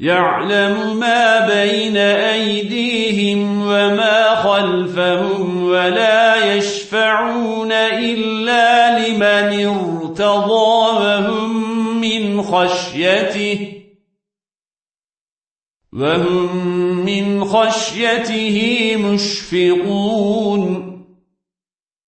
يعلم ما بين أيديهم وما خلفهم ولا يشفعون إلا لمن ارتضى وهم من خشيته وهم من خشيته مشفقون